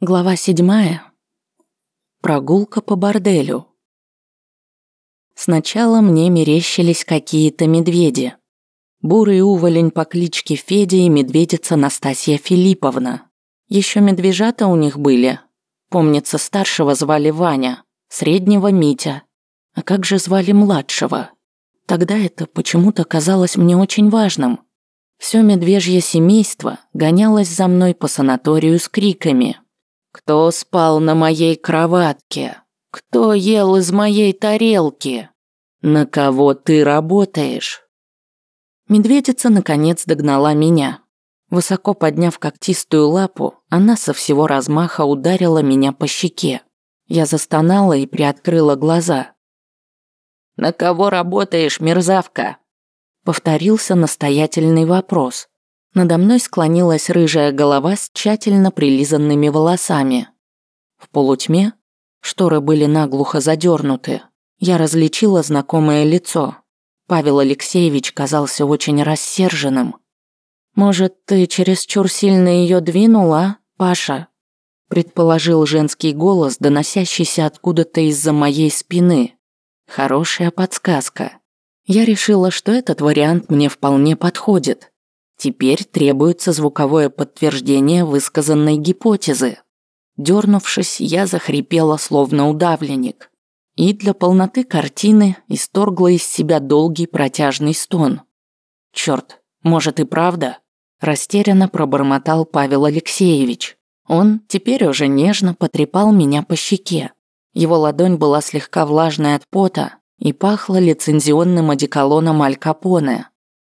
Глава седьмая. Прогулка по борделю. Сначала мне мерещились какие-то медведи. Бурый уволень по кличке Федя и медведица Настасья Филипповна. Еще медвежата у них были. Помнится, старшего звали Ваня, среднего Митя. А как же звали младшего? Тогда это почему-то казалось мне очень важным. Все медвежье семейство гонялось за мной по санаторию с криками – кто спал на моей кроватке? Кто ел из моей тарелки? На кого ты работаешь? Медведица наконец догнала меня. Высоко подняв когтистую лапу, она со всего размаха ударила меня по щеке. Я застонала и приоткрыла глаза. «На кого работаешь, мерзавка?» Повторился настоятельный вопрос. Надо мной склонилась рыжая голова с тщательно прилизанными волосами. В полутьме шторы были наглухо задернуты. Я различила знакомое лицо. Павел Алексеевич казался очень рассерженным. «Может, ты чересчур сильно ее двинула, Паша?» предположил женский голос, доносящийся откуда-то из-за моей спины. Хорошая подсказка. Я решила, что этот вариант мне вполне подходит. Теперь требуется звуковое подтверждение высказанной гипотезы. Дернувшись, я захрипела словно удавленник. И для полноты картины исторгла из себя долгий протяжный стон. Черт, может и правда? Растерянно пробормотал Павел Алексеевич. Он теперь уже нежно потрепал меня по щеке. Его ладонь была слегка влажной от пота и пахла лицензионным одеколоном Аль Капоне.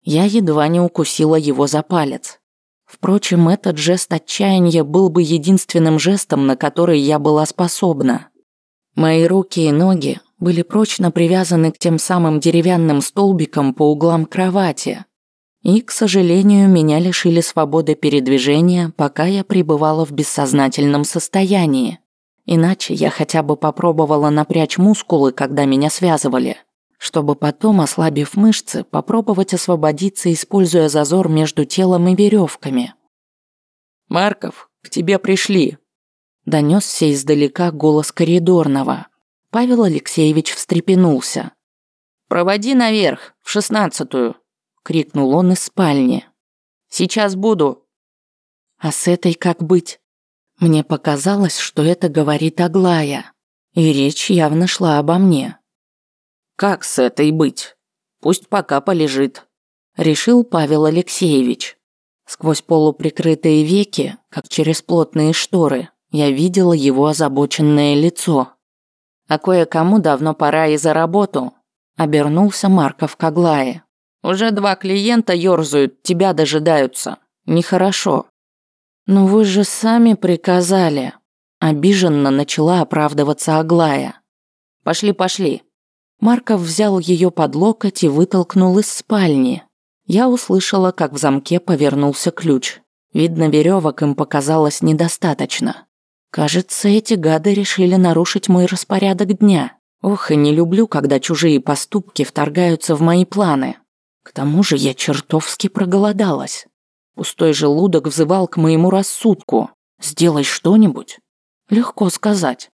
Я едва не укусила его за палец. Впрочем, этот жест отчаяния был бы единственным жестом, на который я была способна. Мои руки и ноги были прочно привязаны к тем самым деревянным столбикам по углам кровати. И, к сожалению, меня лишили свободы передвижения, пока я пребывала в бессознательном состоянии. Иначе я хотя бы попробовала напрячь мускулы, когда меня связывали чтобы потом, ослабив мышцы, попробовать освободиться, используя зазор между телом и веревками. «Марков, к тебе пришли!» Донесся издалека голос коридорного. Павел Алексеевич встрепенулся. «Проводи наверх, в шестнадцатую!» крикнул он из спальни. «Сейчас буду!» А с этой как быть? Мне показалось, что это говорит Аглая, и речь явно шла обо мне. Как с этой быть? Пусть пока полежит, решил Павел Алексеевич. Сквозь полуприкрытые веки, как через плотные шторы, я видела его озабоченное лицо. А кое-кому давно пора и за работу, обернулся Марков к Аглае. Уже два клиента ёрзают, тебя дожидаются. Нехорошо. Но вы же сами приказали. Обиженно начала оправдываться Аглая. Пошли, пошли. Марков взял ее под локоть и вытолкнул из спальни. Я услышала, как в замке повернулся ключ. Видно, веревок им показалось недостаточно. Кажется, эти гады решили нарушить мой распорядок дня. Ох, и не люблю, когда чужие поступки вторгаются в мои планы. К тому же я чертовски проголодалась. Пустой желудок взывал к моему рассудку. «Сделай что-нибудь». Легко сказать.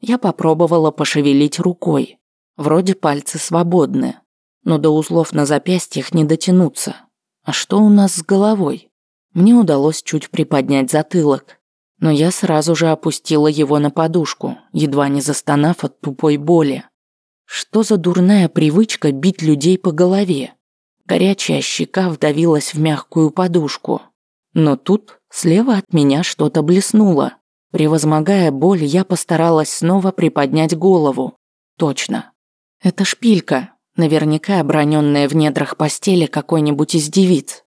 Я попробовала пошевелить рукой. Вроде пальцы свободны, но до узлов на запястьях не дотянуться. А что у нас с головой? Мне удалось чуть приподнять затылок, но я сразу же опустила его на подушку, едва не застонав от тупой боли. Что за дурная привычка бить людей по голове? Горячая щека вдавилась в мягкую подушку. Но тут слева от меня что-то блеснуло. Превозмогая боль, я постаралась снова приподнять голову. Точно, это шпилька, наверняка оброненная в недрах постели какой-нибудь из девиц.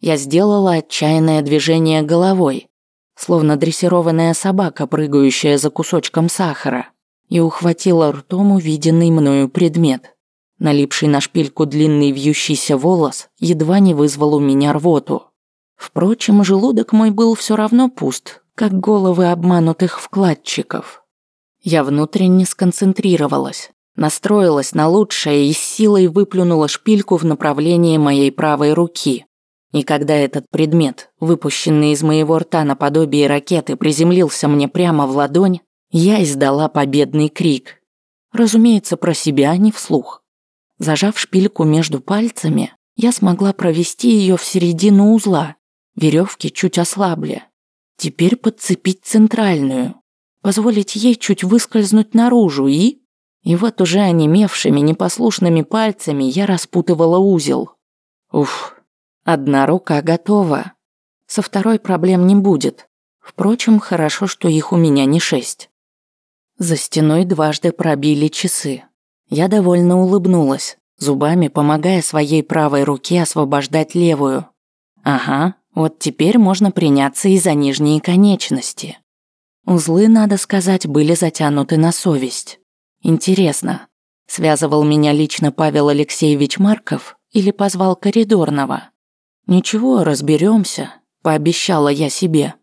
Я сделала отчаянное движение головой, словно дрессированная собака, прыгающая за кусочком сахара, и ухватила ртом увиденный мною предмет. Налипший на шпильку длинный вьющийся волос едва не вызвал у меня рвоту. Впрочем, желудок мой был все равно пуст, как головы обманутых вкладчиков. Я внутренне сконцентрировалась, Настроилась на лучшее и с силой выплюнула шпильку в направлении моей правой руки. И когда этот предмет, выпущенный из моего рта наподобие ракеты, приземлился мне прямо в ладонь, я издала победный крик. Разумеется, про себя, а не вслух. Зажав шпильку между пальцами, я смогла провести ее в середину узла. Веревки чуть ослабли. Теперь подцепить центральную. Позволить ей чуть выскользнуть наружу и... И вот уже онемевшими, непослушными пальцами я распутывала узел. Уф, одна рука готова. Со второй проблем не будет. Впрочем, хорошо, что их у меня не шесть. За стеной дважды пробили часы. Я довольно улыбнулась, зубами помогая своей правой руке освобождать левую. Ага, вот теперь можно приняться и за нижние конечности. Узлы, надо сказать, были затянуты на совесть. Интересно, связывал меня лично Павел Алексеевич Марков или позвал коридорного? Ничего, разберемся, пообещала я себе.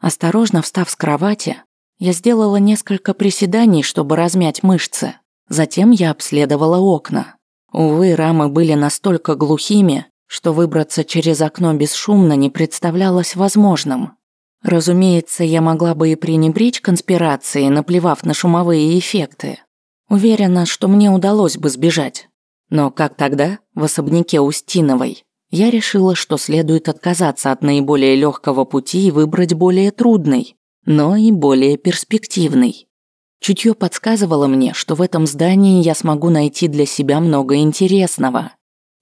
Осторожно встав с кровати, я сделала несколько приседаний, чтобы размять мышцы. Затем я обследовала окна. Увы, рамы были настолько глухими, что выбраться через окно бесшумно не представлялось возможным. Разумеется, я могла бы и пренебречь конспирацией, наплевав на шумовые эффекты. Уверена, что мне удалось бы сбежать. Но как тогда, в особняке Устиновой, я решила, что следует отказаться от наиболее легкого пути и выбрать более трудный, но и более перспективный. Чутье подсказывало мне, что в этом здании я смогу найти для себя много интересного.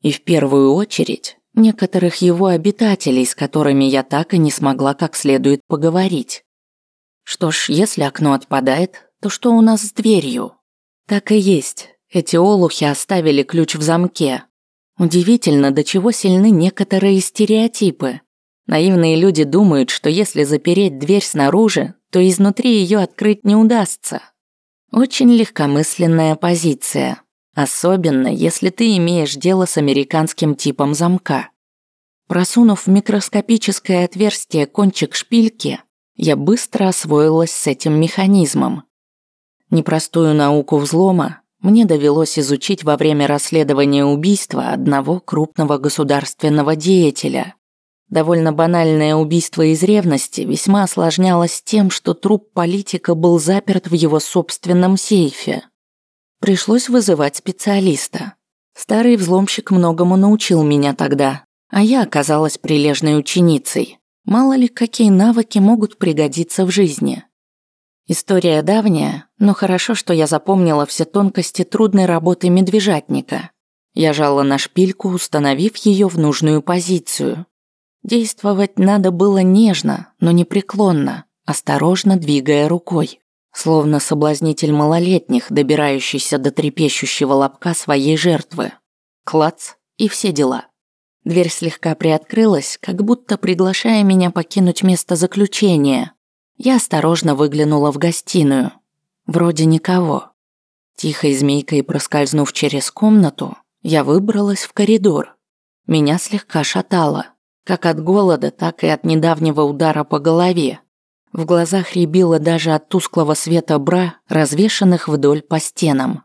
И в первую очередь, некоторых его обитателей, с которыми я так и не смогла как следует поговорить. Что ж, если окно отпадает, то что у нас с дверью? Так и есть. Эти олухи оставили ключ в замке. Удивительно, до чего сильны некоторые стереотипы. Наивные люди думают, что если запереть дверь снаружи, то изнутри ее открыть не удастся. Очень легкомысленная позиция. Особенно, если ты имеешь дело с американским типом замка. Просунув в микроскопическое отверстие кончик шпильки, я быстро освоилась с этим механизмом. Непростую науку взлома мне довелось изучить во время расследования убийства одного крупного государственного деятеля. Довольно банальное убийство из ревности весьма осложнялось тем, что труп политика был заперт в его собственном сейфе. Пришлось вызывать специалиста. Старый взломщик многому научил меня тогда, а я оказалась прилежной ученицей. Мало ли, какие навыки могут пригодиться в жизни. История давняя, но хорошо, что я запомнила все тонкости трудной работы медвежатника. Я жала на шпильку, установив ее в нужную позицию. Действовать надо было нежно, но непреклонно, осторожно двигая рукой, словно соблазнитель малолетних, добирающийся до трепещущего лобка своей жертвы. Клац и все дела. Дверь слегка приоткрылась, как будто приглашая меня покинуть место заключения, я осторожно выглянула в гостиную. Вроде никого. Тихой змейкой проскользнув через комнату, я выбралась в коридор. Меня слегка шатало, как от голода, так и от недавнего удара по голове. В глазах рябило даже от тусклого света бра, развешанных вдоль по стенам.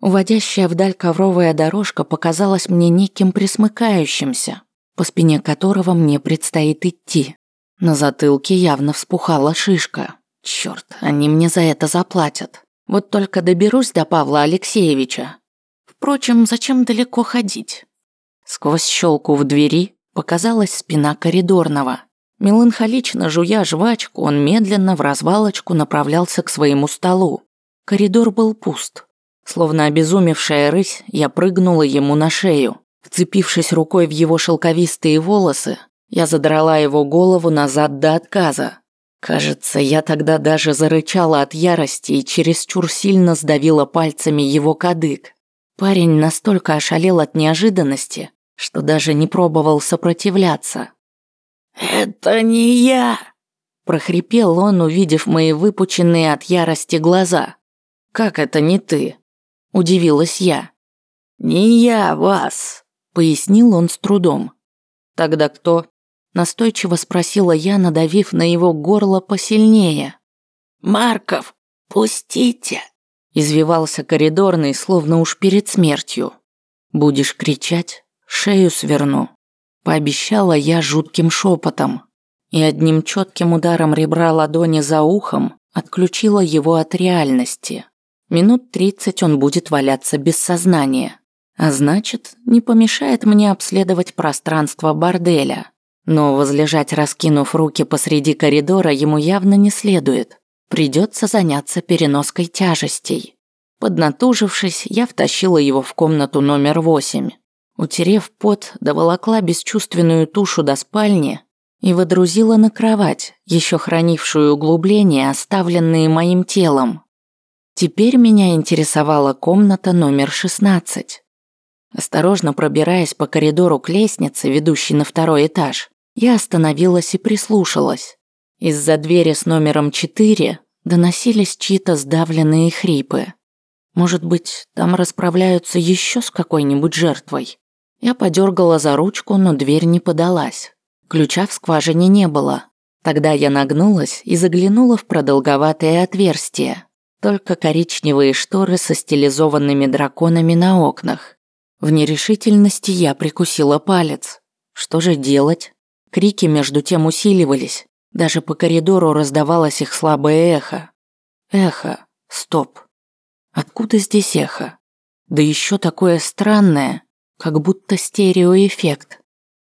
Уводящая вдаль ковровая дорожка показалась мне неким присмыкающимся, по спине которого мне предстоит идти. На затылке явно вспухала шишка. Черт, они мне за это заплатят. Вот только доберусь до Павла Алексеевича. Впрочем, зачем далеко ходить? Сквозь щелку в двери показалась спина коридорного. Меланхолично жуя жвачку, он медленно в развалочку направлялся к своему столу. Коридор был пуст. Словно обезумевшая рысь, я прыгнула ему на шею. Вцепившись рукой в его шелковистые волосы, я задрала его голову назад до отказа. Кажется, я тогда даже зарычала от ярости и чересчур сильно сдавила пальцами его кадык. Парень настолько ошалел от неожиданности, что даже не пробовал сопротивляться. «Это не я!» – прохрипел он, увидев мои выпученные от ярости глаза. «Как это не ты?» – удивилась я. «Не я вас», – пояснил он с трудом. «Тогда кто?» Настойчиво спросила я, надавив на его горло посильнее. «Марков, пустите!» Извивался коридорный, словно уж перед смертью. «Будешь кричать, шею сверну». Пообещала я жутким шепотом. И одним четким ударом ребра ладони за ухом отключила его от реальности. Минут тридцать он будет валяться без сознания. А значит, не помешает мне обследовать пространство борделя. Но возлежать, раскинув руки посреди коридора, ему явно не следует. Придется заняться переноской тяжестей. Поднатужившись, я втащила его в комнату номер восемь. Утерев пот, доволокла бесчувственную тушу до спальни и водрузила на кровать, еще хранившую углубления, оставленные моим телом. Теперь меня интересовала комната номер 16. Осторожно пробираясь по коридору к лестнице, ведущей на второй этаж, я остановилась и прислушалась. Из-за двери с номером 4 доносились чьи-то сдавленные хрипы. Может быть, там расправляются еще с какой-нибудь жертвой? Я подергала за ручку, но дверь не подалась. Ключа в скважине не было. Тогда я нагнулась и заглянула в продолговатое отверстие. Только коричневые шторы со стилизованными драконами на окнах. В нерешительности я прикусила палец. Что же делать? Крики между тем усиливались. Даже по коридору раздавалось их слабое эхо. Эхо. Стоп. Откуда здесь эхо? Да еще такое странное, как будто стереоэффект.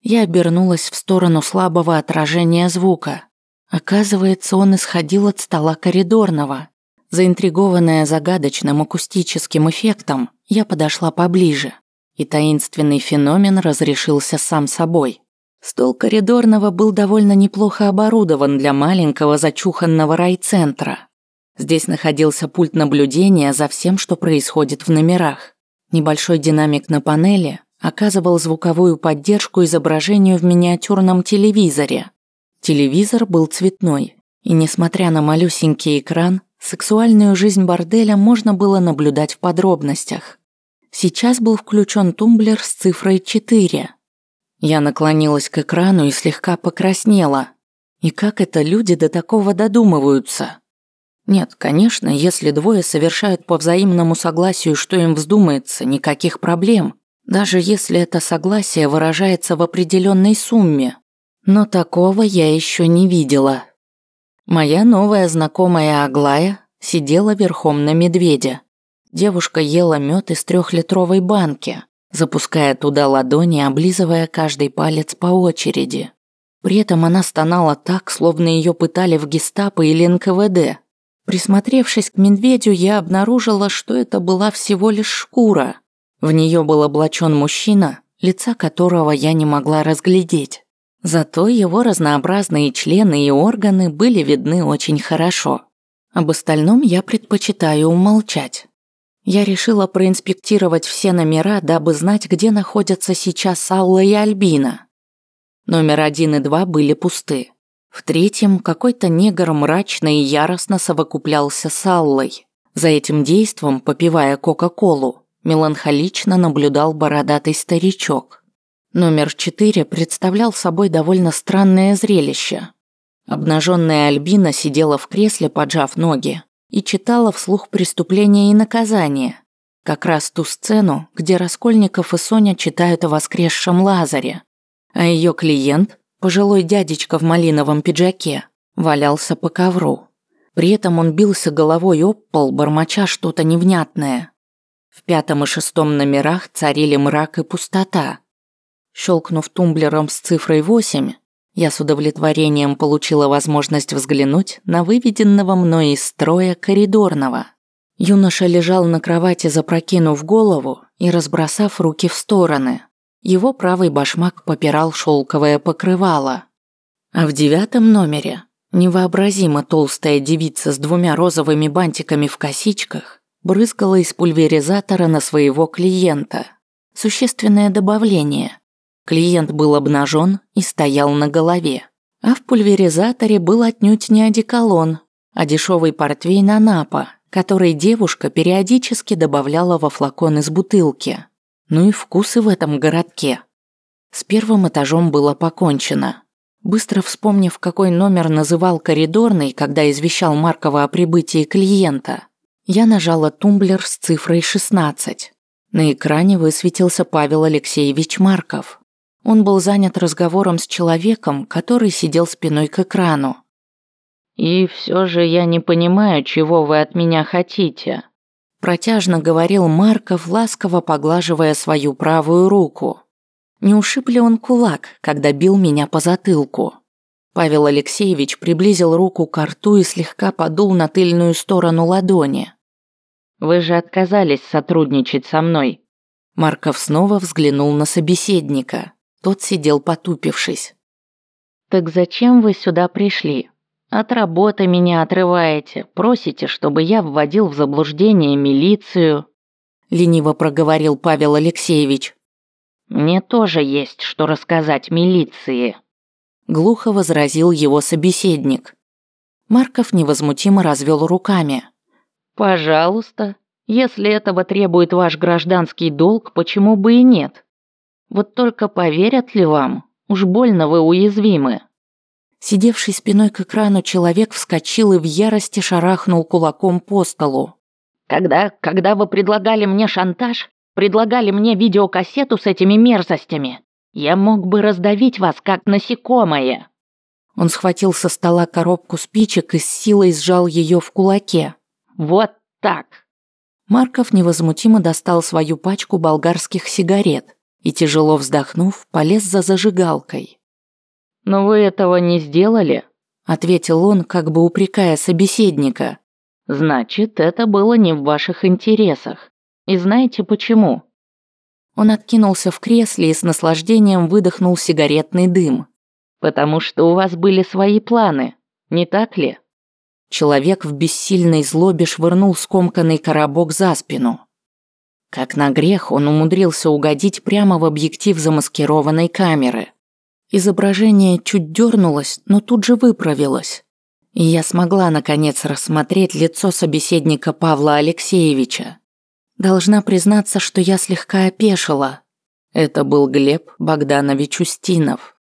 Я обернулась в сторону слабого отражения звука. Оказывается, он исходил от стола коридорного. Заинтригованная загадочным акустическим эффектом, я подошла поближе, и таинственный феномен разрешился сам собой. Стол коридорного был довольно неплохо оборудован для маленького зачуханного райцентра. Здесь находился пульт наблюдения за всем, что происходит в номерах. Небольшой динамик на панели оказывал звуковую поддержку изображению в миниатюрном телевизоре. Телевизор был цветной, и несмотря на малюсенький экран, сексуальную жизнь борделя можно было наблюдать в подробностях. Сейчас был включен тумблер с цифрой 4. Я наклонилась к экрану и слегка покраснела. И как это люди до такого додумываются? Нет, конечно, если двое совершают по взаимному согласию, что им вздумается, никаких проблем. Даже если это согласие выражается в определенной сумме. Но такого я еще не видела. Моя новая знакомая Аглая сидела верхом на медведе. Девушка ела мед из трехлитровой банки, запуская туда ладони, облизывая каждый палец по очереди. При этом она стонала так, словно ее пытали в гестапо или НКВД. Присмотревшись к медведю, я обнаружила, что это была всего лишь шкура. В нее был облачен мужчина, лица которого я не могла разглядеть. Зато его разнообразные члены и органы были видны очень хорошо. Об остальном я предпочитаю умолчать. Я решила проинспектировать все номера, дабы знать, где находятся сейчас Алла и Альбина. Номер один и два были пусты. В третьем какой-то негр мрачно и яростно совокуплялся с Аллой. За этим действом, попивая Кока-Колу, меланхолично наблюдал бородатый старичок. Номер четыре представлял собой довольно странное зрелище. Обнаженная Альбина сидела в кресле, поджав ноги, и читала вслух преступления и наказания. Как раз ту сцену, где Раскольников и Соня читают о воскресшем Лазаре. А ее клиент, Пожилой дядечка в малиновом пиджаке валялся по ковру. При этом он бился головой об пол, бормоча что-то невнятное. В пятом и шестом номерах царили мрак и пустота. Щелкнув тумблером с цифрой 8, я с удовлетворением получила возможность взглянуть на выведенного мной из строя коридорного. Юноша лежал на кровати, запрокинув голову и разбросав руки в стороны. Его правый башмак попирал шелковое покрывало. А в девятом номере невообразимо толстая девица с двумя розовыми бантиками в косичках брызгала из пульверизатора на своего клиента. Существенное добавление. Клиент был обнажен и стоял на голове. А в пульверизаторе был отнюдь не одеколон, а дешевый портвейн Анапа, который девушка периодически добавляла во флакон из бутылки. Ну и вкусы в этом городке. С первым этажом было покончено. Быстро вспомнив, какой номер называл коридорный, когда извещал Маркова о прибытии клиента, я нажала тумблер с цифрой 16. На экране высветился Павел Алексеевич Марков. Он был занят разговором с человеком, который сидел спиной к экрану. «И все же я не понимаю, чего вы от меня хотите», протяжно говорил Марков, ласково поглаживая свою правую руку. Не ушиб ли он кулак, когда бил меня по затылку? Павел Алексеевич приблизил руку к рту и слегка подул на тыльную сторону ладони. «Вы же отказались сотрудничать со мной». Марков снова взглянул на собеседника. Тот сидел потупившись. «Так зачем вы сюда пришли? От работы меня отрываете, просите, чтобы я вводил в заблуждение милицию». Лениво проговорил Павел Алексеевич. «Мне тоже есть что рассказать милиции» глухо возразил его собеседник. Марков невозмутимо развел руками. Пожалуйста, если этого требует ваш гражданский долг, почему бы и нет? Вот только поверят ли вам? Уж больно вы уязвимы. Сидевший спиной к экрану человек вскочил и в ярости шарахнул кулаком по столу. Когда, когда вы предлагали мне шантаж, предлагали мне видеокассету с этими мерзостями, я мог бы раздавить вас, как насекомое!» Он схватил со стола коробку спичек и с силой сжал ее в кулаке. «Вот так!» Марков невозмутимо достал свою пачку болгарских сигарет и, тяжело вздохнув, полез за зажигалкой. «Но вы этого не сделали?» ответил он, как бы упрекая собеседника. «Значит, это было не в ваших интересах. И знаете почему?» Он откинулся в кресле и с наслаждением выдохнул сигаретный дым. «Потому что у вас были свои планы, не так ли?» Человек в бессильной злобе швырнул скомканный коробок за спину. Как на грех он умудрился угодить прямо в объектив замаскированной камеры. Изображение чуть дернулось, но тут же выправилось. И я смогла наконец рассмотреть лицо собеседника Павла Алексеевича. Должна признаться, что я слегка опешила. Это был Глеб Богданович Устинов.